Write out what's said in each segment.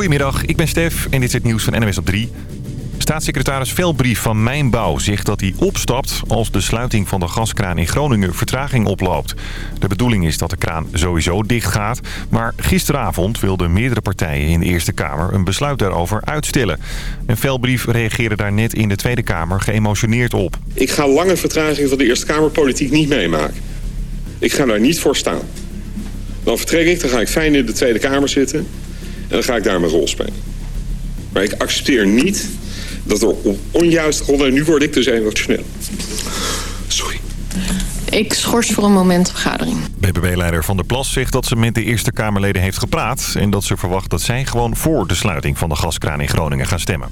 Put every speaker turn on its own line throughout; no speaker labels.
Goedemiddag, ik ben Stef en dit is het nieuws van NWS op 3. Staatssecretaris Velbrief van Mijnbouw zegt dat hij opstapt als de sluiting van de gaskraan in Groningen vertraging oploopt. De bedoeling is dat de kraan sowieso dicht gaat, maar gisteravond wilden meerdere partijen in de Eerste Kamer een besluit daarover uitstellen. En Velbrief reageerde daar net in de Tweede Kamer geëmotioneerd op.
Ik ga lange vertraging van de Eerste Kamer politiek niet meemaken. Ik ga daar niet voor staan. Dan vertrek ik, dan ga ik fijn in de Tweede Kamer zitten en dan ga ik daar mijn rol spelen. Maar ik accepteer niet dat er gronden... en nu word ik dus emotioneel. Sorry.
Ik schors voor een moment de vergadering.
BBB-leider Van der Plas zegt dat ze met de Eerste Kamerleden heeft gepraat... en dat ze verwacht dat zij gewoon voor de sluiting van de gaskraan in Groningen gaan stemmen.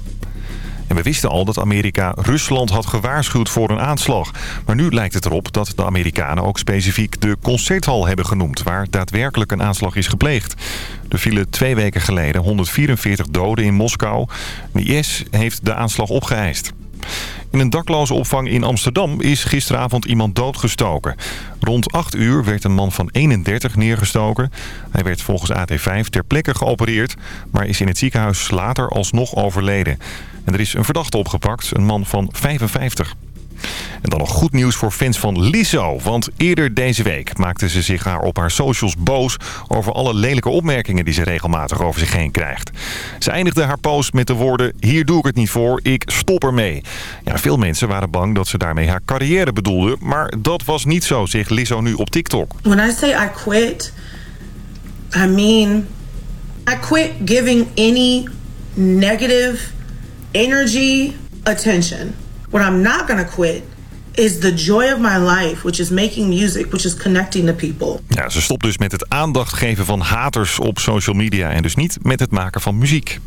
En we wisten al dat Amerika Rusland had gewaarschuwd voor een aanslag. Maar nu lijkt het erop dat de Amerikanen ook specifiek de Concerthal hebben genoemd... waar daadwerkelijk een aanslag is gepleegd. Er vielen twee weken geleden 144 doden in Moskou. De IS heeft de aanslag opgeëist. In een dakloze opvang in Amsterdam is gisteravond iemand doodgestoken. Rond 8 uur werd een man van 31 neergestoken. Hij werd volgens AT5 ter plekke geopereerd... maar is in het ziekenhuis later alsnog overleden. En er is een verdachte opgepakt, een man van 55. En dan nog goed nieuws voor fans van Lizzo. Want eerder deze week maakte ze zich haar op haar socials boos... over alle lelijke opmerkingen die ze regelmatig over zich heen krijgt. Ze eindigde haar post met de woorden... hier doe ik het niet voor, ik stop ermee. Ja, veel mensen waren bang dat ze daarmee haar carrière bedoelde... maar dat was niet zo, zegt Lizzo nu op TikTok.
When I say I quit, I mean... I quit giving any negative energy attention. What I'm not gonna quit is the joy of my life, which is making music, which is connecting to people.
Ja, ze stopt dus met het aandacht geven van haters op social media en dus niet met het maken van muziek.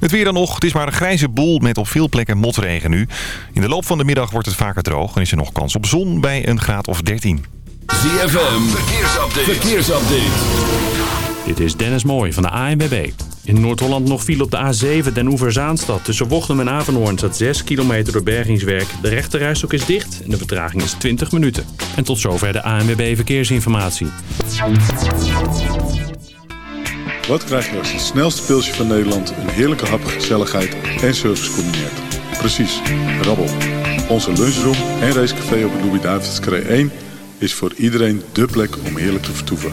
Het weer dan nog. Het is maar een grijze boel met op veel plekken motregen nu. In de loop van de middag wordt het vaker droog en is er nog kans op zon bij een graad of 13.
ZFM, verkeersupdate. verkeersupdate.
Dit is Dennis Mooij van de ANWB. In Noord-Holland nog viel op de A7 Den Oever-Zaanstad. Tussen Wochtem en Avenhoorn staat 6 kilometer door bergingswerk. De rechterrijstok is dicht en de vertraging is 20 minuten. En tot zover de ANWB Verkeersinformatie.
Wat krijg je als het snelste pilsje van Nederland... een heerlijke hap, gezelligheid en service combineert? Precies, rabbel. Onze lunchroom en racecafé op het Louis-David's 1... is voor iedereen dé plek om heerlijk te vertoeven.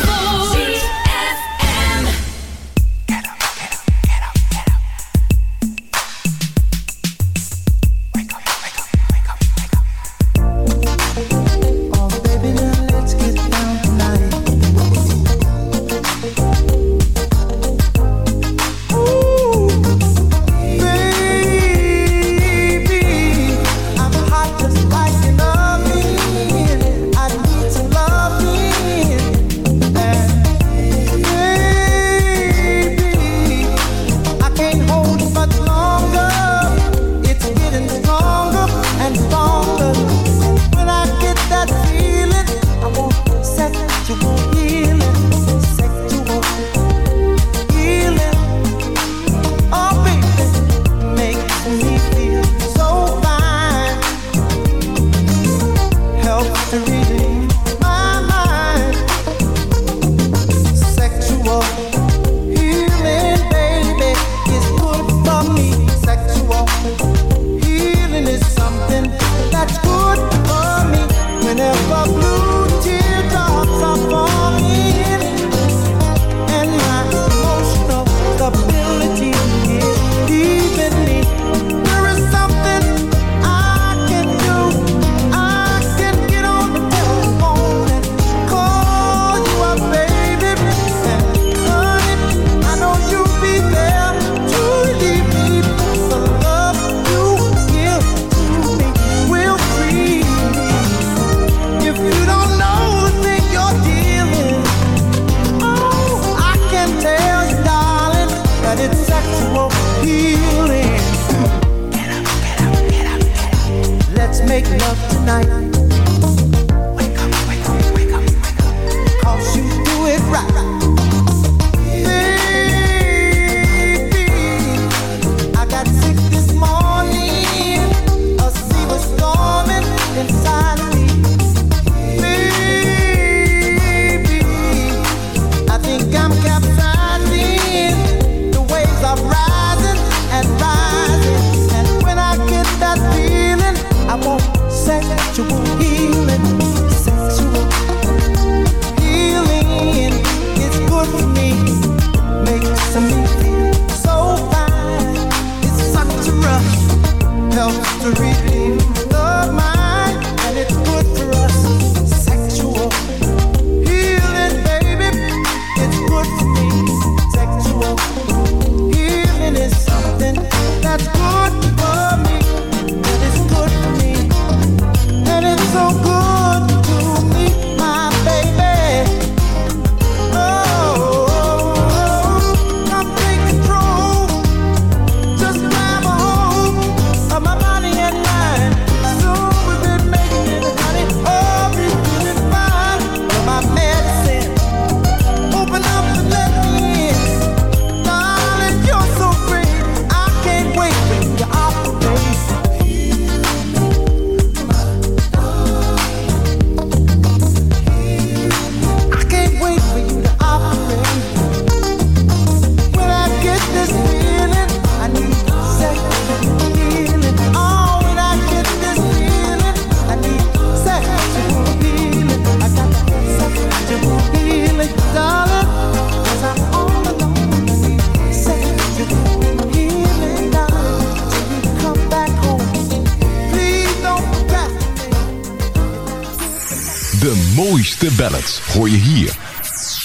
De ballads hoor je hier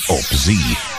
op ZFM.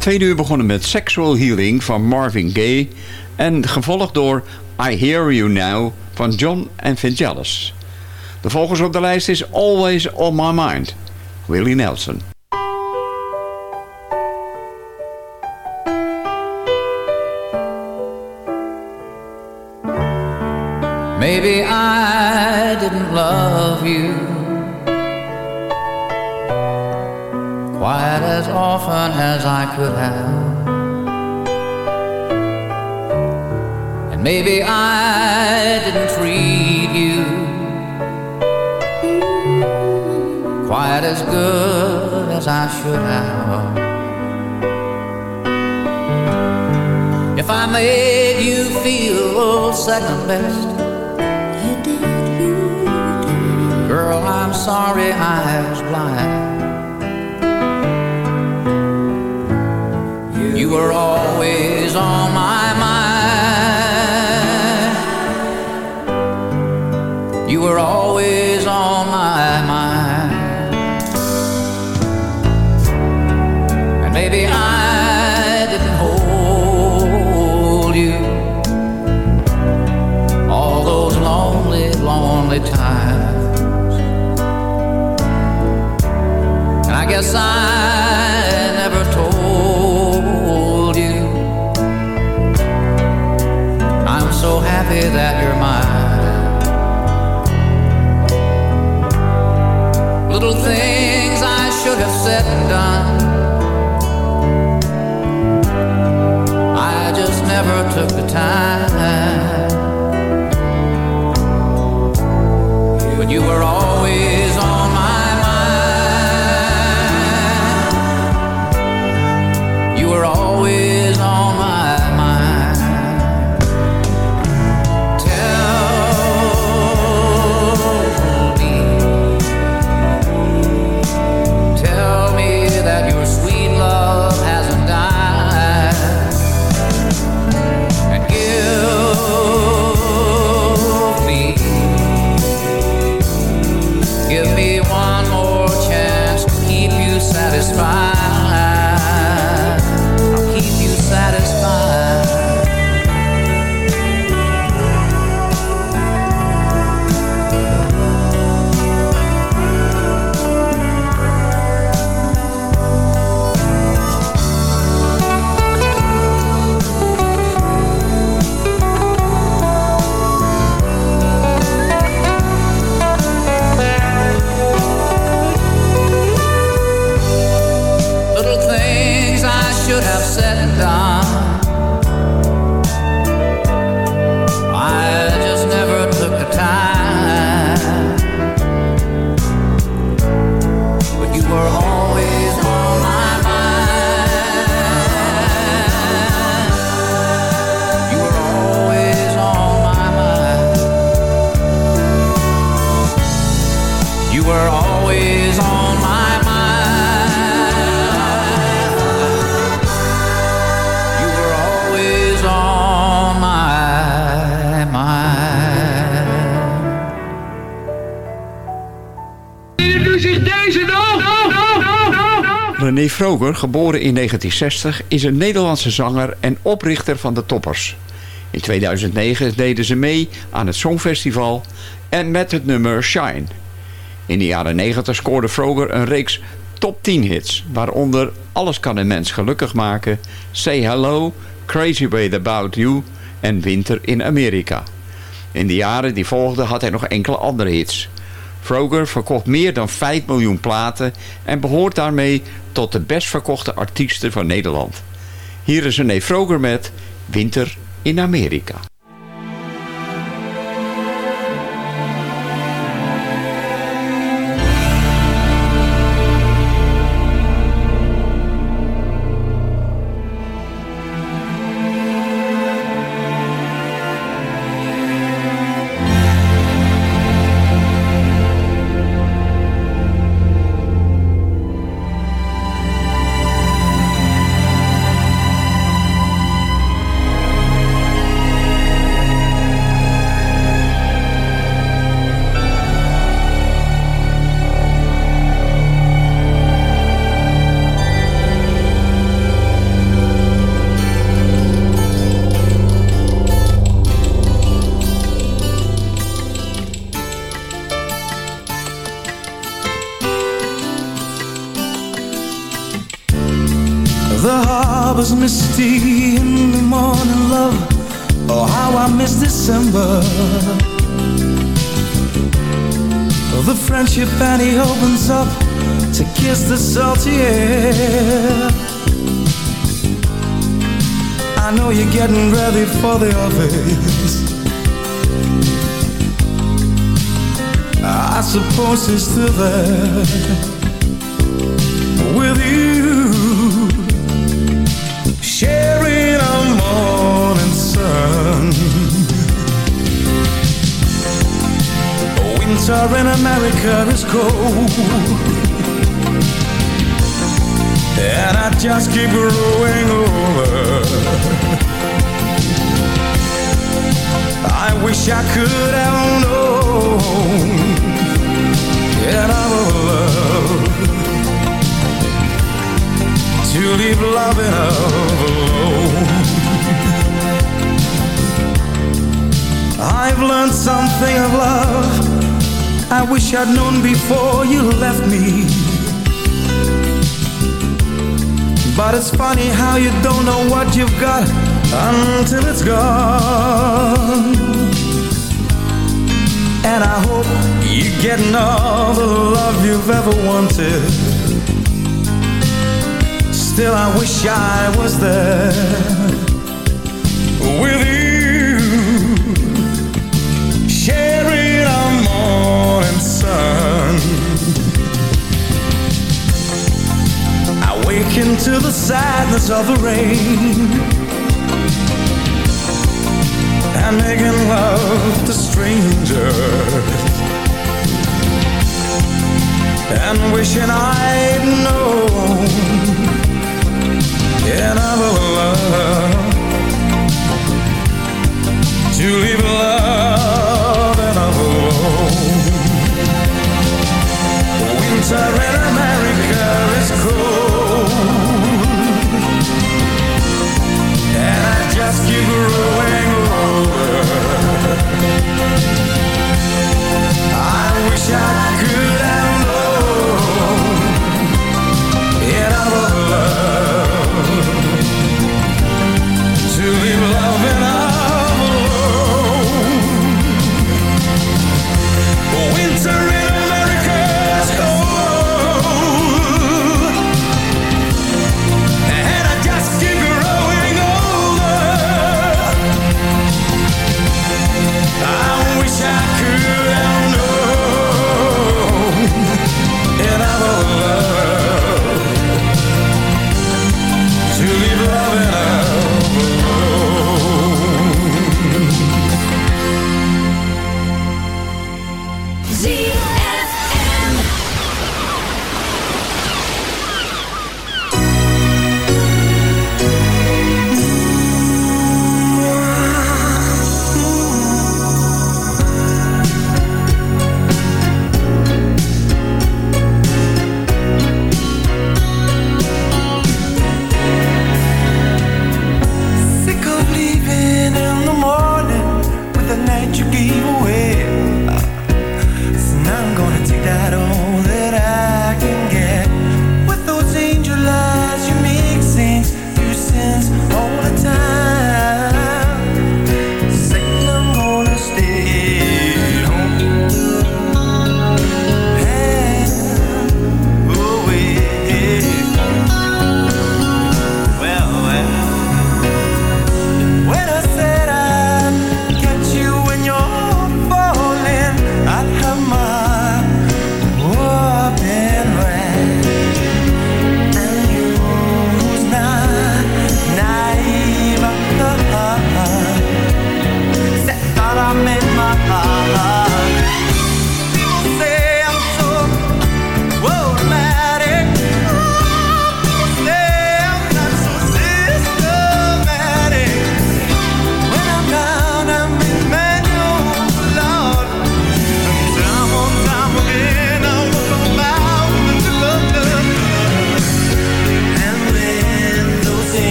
Tweede uur begonnen met Sexual Healing van Marvin Gaye. En gevolgd door I Hear You Now van John and Vangelis. De volgende op de lijst is Always On My Mind. Willie Nelson.
Maybe I didn't love you quite as often as I could have. And maybe I didn't treat you quite as good as I should have. If I made you feel second best, Girl, I'm sorry I was blind. Were always on my mind. You were always on my mind. And maybe I didn't hold you all those lonely, lonely times. And I guess I said and done. I just never took the time. But you were
geboren in 1960, is een Nederlandse zanger en oprichter van de Toppers. In 2009 deden ze mee aan het Songfestival en met het nummer Shine. In de jaren 90 scoorde Vroger een reeks top 10 hits, waaronder Alles kan een mens gelukkig maken, Say Hello, Crazy Way About You en Winter in Amerika. In de jaren die volgden had hij nog enkele andere hits. Vroger verkocht meer dan 5 miljoen platen en behoort daarmee tot de best verkochte artiesten van Nederland. Hier is René Vroger met Winter in Amerika.
I wish I could have known that I would love to leave loving alone. I've learned something of love I wish I'd known before you left me. But it's funny how you don't know what you've got until it's gone. And I hope you're getting all the love you've ever wanted. Still, I wish I was there with you, sharing a morning sun. I wake into the sadness of the rain and making love to strangers and wishing I'd known another love to leave love and alone. Winter in America is cold, and I just keep growing older. I wish I could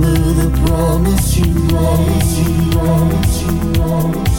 the promise you promise you promise you.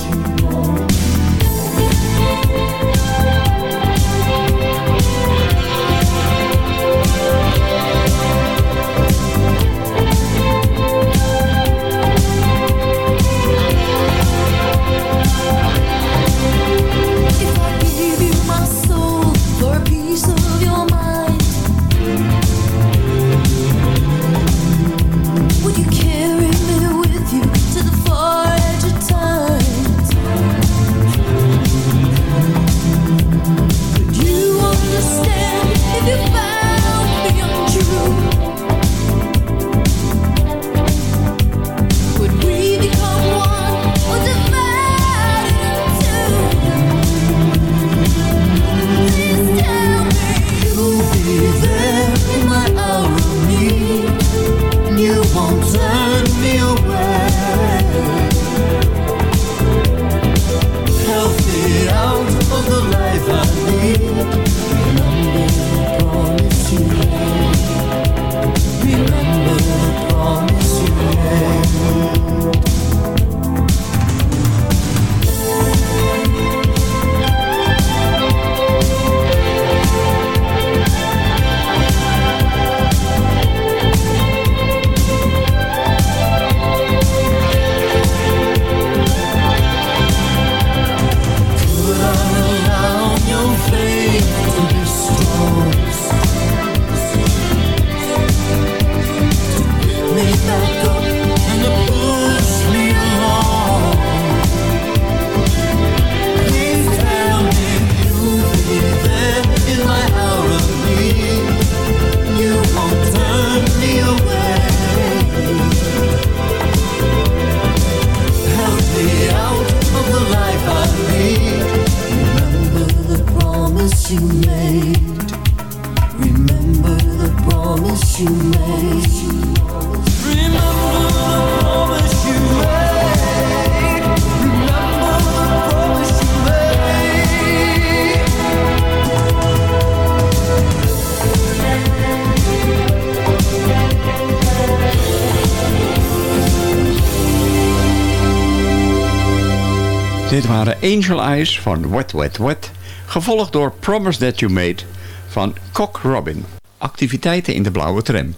Angel Eyes van Wet Wet Wet, gevolgd door Promise That You Made van Cock Robin. Activiteiten in de blauwe tram.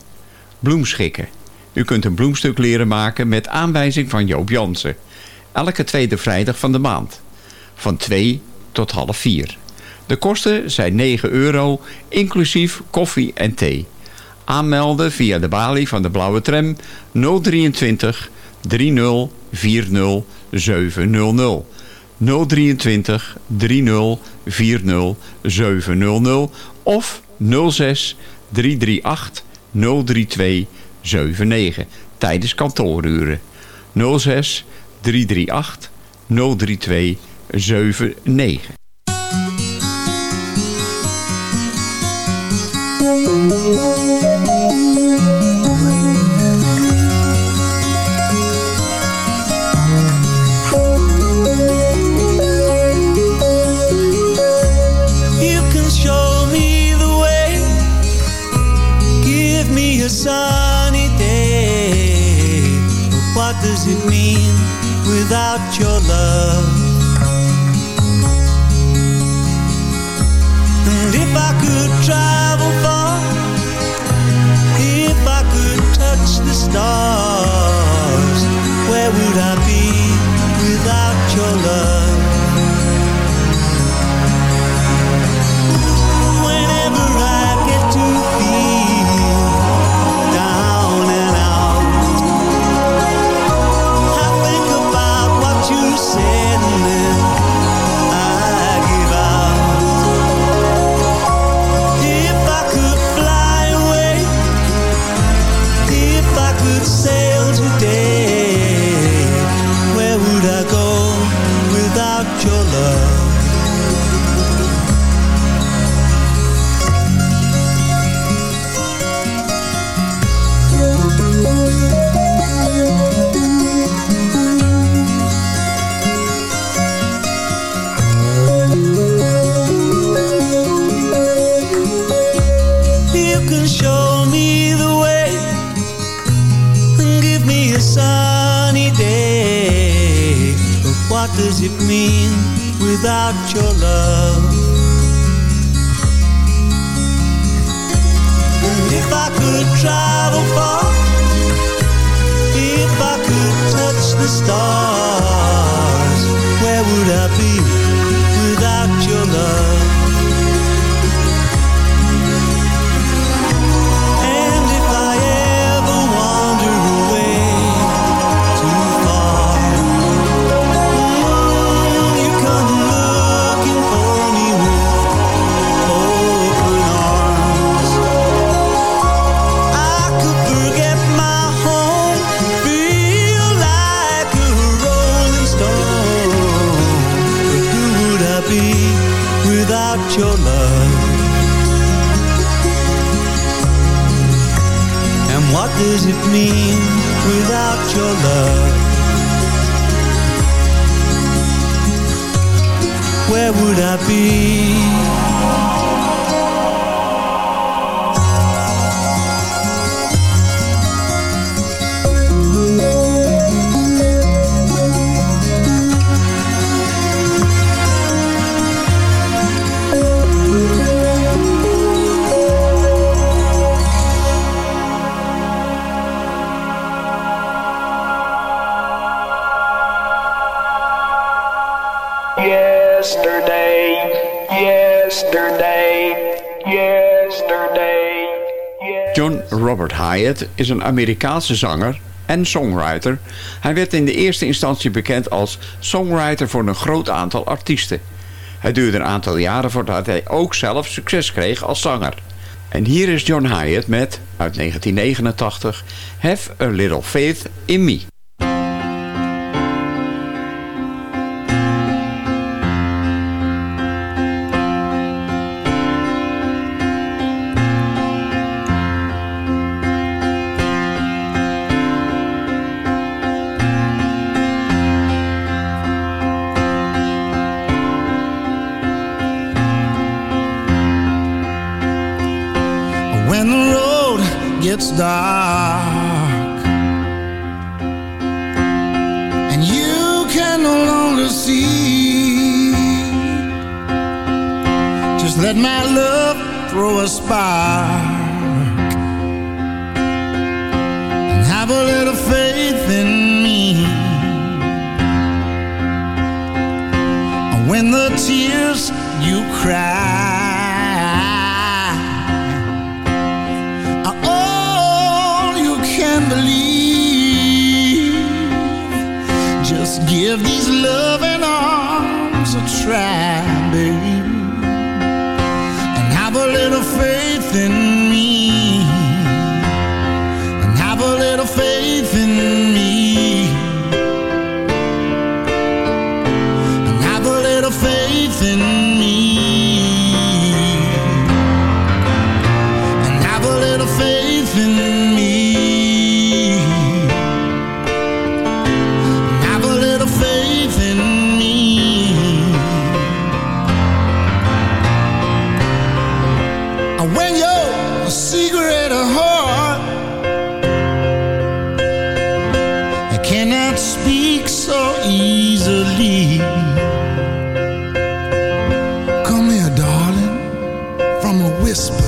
Bloemschikken. U kunt een bloemstuk leren maken met aanwijzing van Joop Jansen. Elke tweede vrijdag van de maand. Van 2 tot half 4. De kosten zijn 9 euro, inclusief koffie en thee. Aanmelden via de balie van de blauwe tram 023 30 40 700. 023 30 40 700 of 06 338 032 79 tijdens kantooruren. 06 338 032 79. Is een Amerikaanse zanger en songwriter. Hij werd in de eerste instantie bekend als songwriter voor een groot aantal artiesten. Het duurde een aantal jaren voordat hij ook zelf succes kreeg als zanger. En hier is John Hyatt met, uit 1989, Have a Little Faith in Me.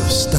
está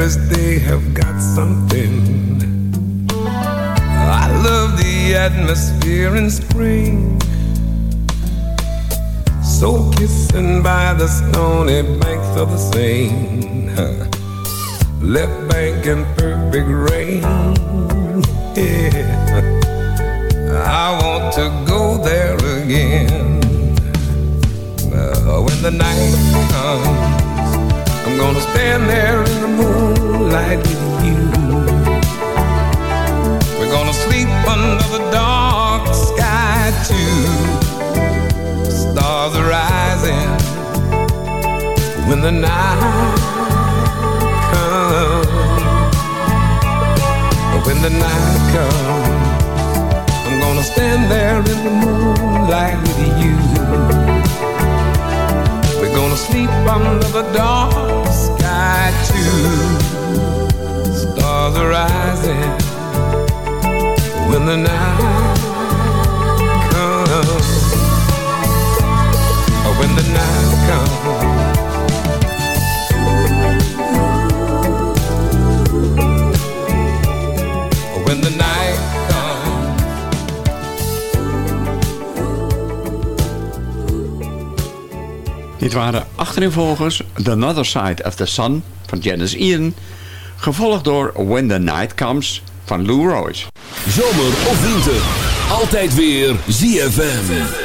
Paris, they have got something. I love the atmosphere in spring. So kissing by the stony banks of the Seine. Left bank in perfect rain. Yeah. I want to go there again. When the night comes. I'm gonna stand there in the with you. We're gonna sleep under the dark sky too. Stars are rising when the night comes. When the night comes, I'm gonna stand there in the moonlight with you. We're gonna sleep under the dark sky too. Stars are rising when the night comes. Oh, When the night comes. Oh, When the night.
Dit waren achterinvolgers The Other Side of the Sun van Janice Ian... gevolgd door When the Night Comes van Lou Royce.
Zomer of winter, altijd weer ZFM.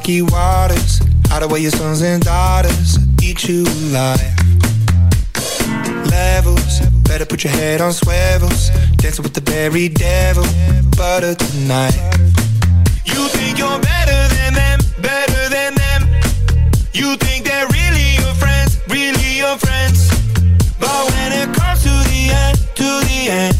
Rocky waters. Hide away your sons and daughters. Eat you alive. Levels, better put your head on swivels. Dancing with the berry devil. Butter tonight. You think you're better than them, better than them. You think they're really your friends, really your friends. But when it comes to the end, to the end,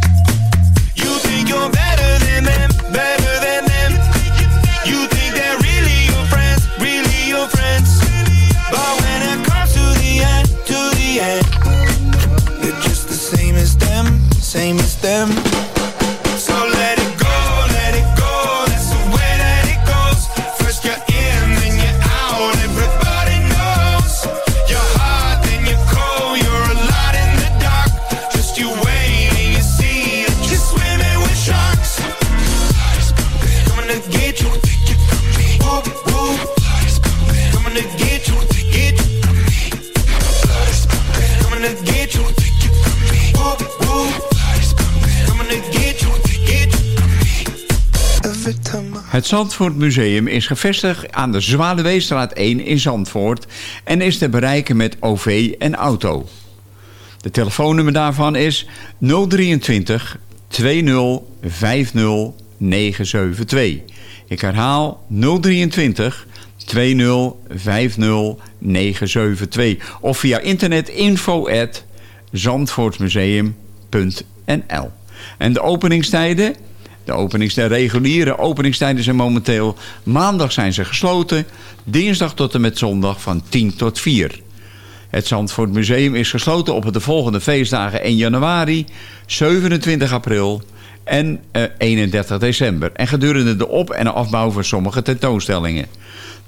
Zandvoort Museum is gevestigd aan de Zwaluweestraat 1 in Zandvoort... en is te bereiken met OV en auto. De telefoonnummer daarvan is 023 20 50 972. Ik herhaal 023 20 50 972. Of via internet info at zandvoortmuseum.nl. En de openingstijden... De openings, de reguliere openingstijden zijn momenteel... maandag zijn ze gesloten, dinsdag tot en met zondag van 10 tot 4. Het Zandvoort Museum is gesloten op de volgende feestdagen 1 januari, 27 april en eh, 31 december. En gedurende de op- en afbouw van sommige tentoonstellingen.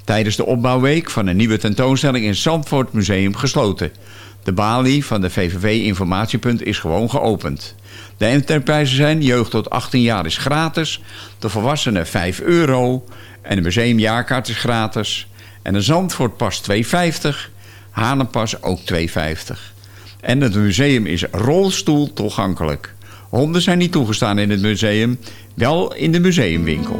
Tijdens de opbouwweek van een nieuwe tentoonstelling in Zandvoort Museum gesloten. De balie van de VVV Informatiepunt is gewoon geopend. De enterprijzen zijn jeugd tot 18 jaar is gratis, de volwassenen 5 euro en de museumjaarkaart is gratis. En de Zandvoortpas 2,50, Hanenpas ook 2,50. En het museum is rolstoel toegankelijk. Honden zijn niet toegestaan in het museum, wel in de museumwinkel.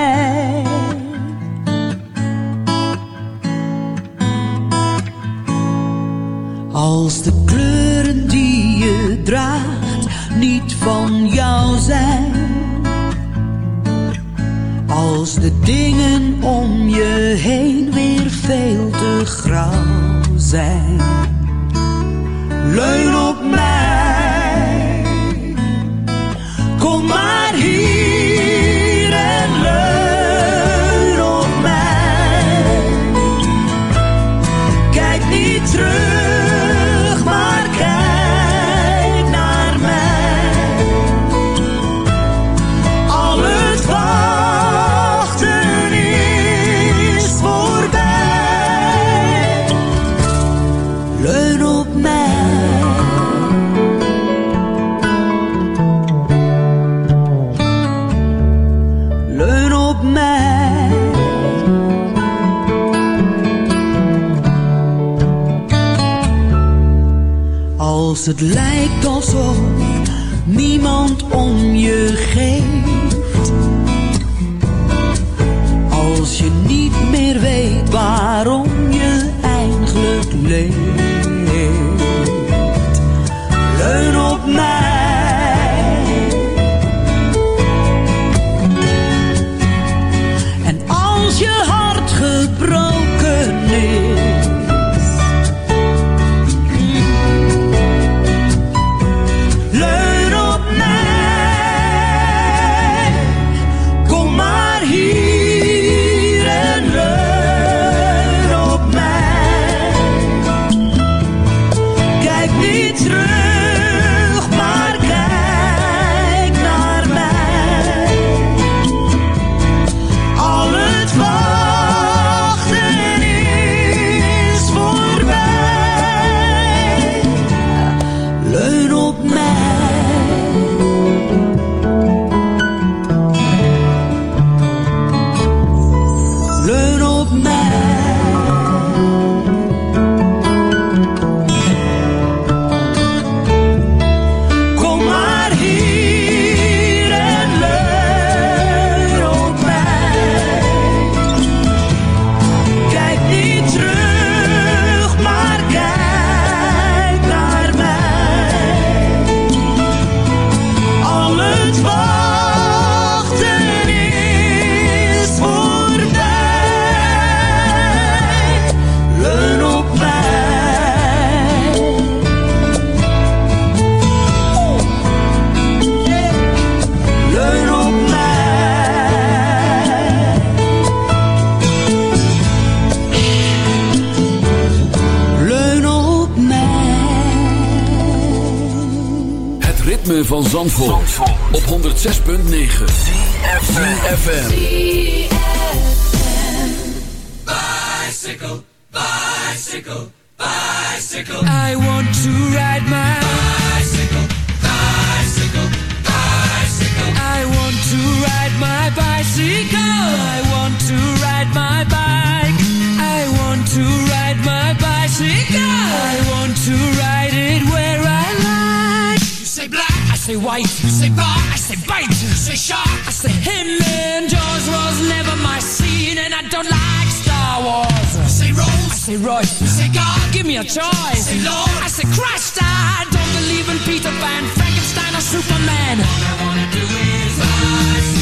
Zijn. Als het lijkt alsof niemand om je geeft. Als je niet meer weet waarom je eigenlijk leeft.
Van Zandvoort, op 106.9 FM.
Bicycle, bicycle, bicycle. I want to ride my bicycle, bicycle, bicycle. I want to ride my bicycle. I want to ride my bike. I want to ride my bicycle. I want to ride it where say white. You say bar, I say bite. You say shark, I say him. And Jaws was never my scene, and I don't like Star Wars. You say Rose, I say Royce. You say God, give me a choice. say Lord, I say Christ. I don't believe in Peter Pan, Frankenstein, or Superman. All I wanna do is bicycle,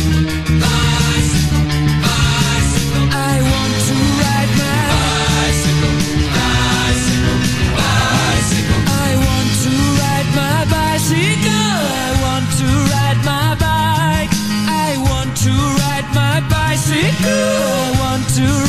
bicycle. I want to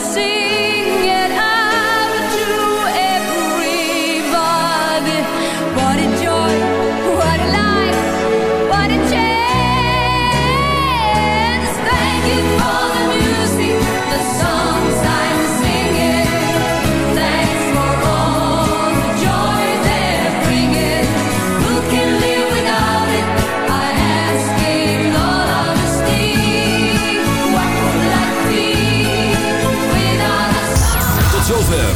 see